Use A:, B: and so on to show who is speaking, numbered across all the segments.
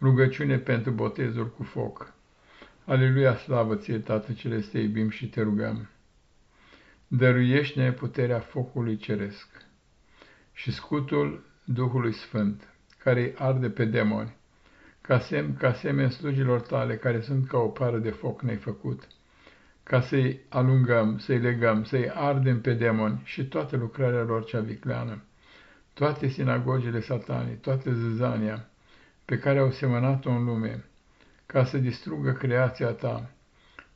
A: Rugăciune pentru botezul cu foc. Aleluia, slavă ție, Tată Celeste, te iubim și te rugăm. Dăruiește-ne puterea focului ceresc și scutul Duhului Sfânt, care îi arde pe demoni, ca semn, ca semn slujilor tale, care sunt ca o pară de foc nefăcut, ca să-i alungăm, să-i legăm, să-i ardem pe demoni și toată lucrarea lor cea vicleană, toate sinagogile satanii, toată zăzania, pe care au semănat-o în lume, ca să distrugă creația ta,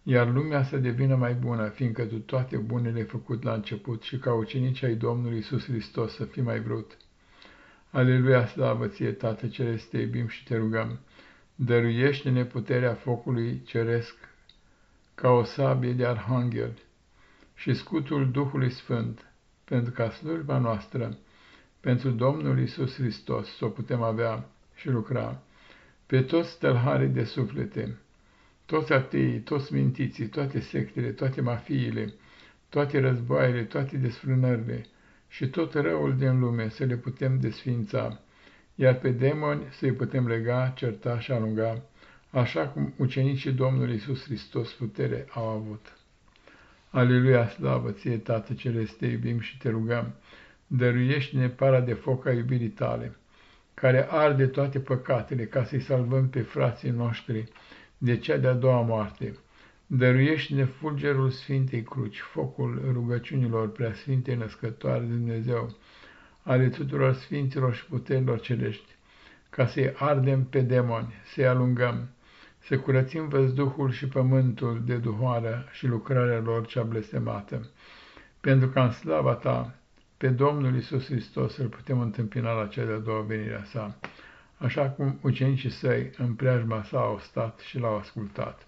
A: iar lumea să devină mai bună, fiindcă tu toate bunele făcut la început și ca ucenici ai Domnului Iisus Hristos să fii mai vrut. Aleluia, slavă ție, Tată Celeste, te iubim și te rugăm, dăruiește-ne puterea focului ceresc, ca o sabie de arhanghel și scutul Duhului Sfânt, pentru ca slujba noastră, pentru Domnul Iisus Hristos, să o putem avea și lucra, pe toți tălharii de suflete, toți ateii, toți mintiții, toate sectele, toate mafiile, toate războaiele, toate desfrânările și tot răul din lume să le putem desfința, iar pe demoni să-i putem lega, certa și alunga, așa cum ucenicii Domnului Iisus Hristos putere au avut. Aleluia, slavă ție, Tată Celeste, te iubim și te rugăm, dăruiește-ne para de foc a iubirii tale care arde toate păcatele, ca să-i salvăm pe frații noștri de cea de-a doua moarte. Dăruiește-ne fulgerul Sfintei Cruci, focul rugăciunilor preasfintei născătoare de Dumnezeu, ale tuturor sfinților și puterilor celești, ca să-i ardem pe demoni, să-i alungăm, să curățim văzduhul și pământul de duhoară și lucrarea lor cea blestemată, pentru ca în slava ta pe Domnul Isus Hristos îl putem întâmpina la cea de-a doua venire a sa, așa cum ucenicii săi în preajma sa au stat și l-au ascultat.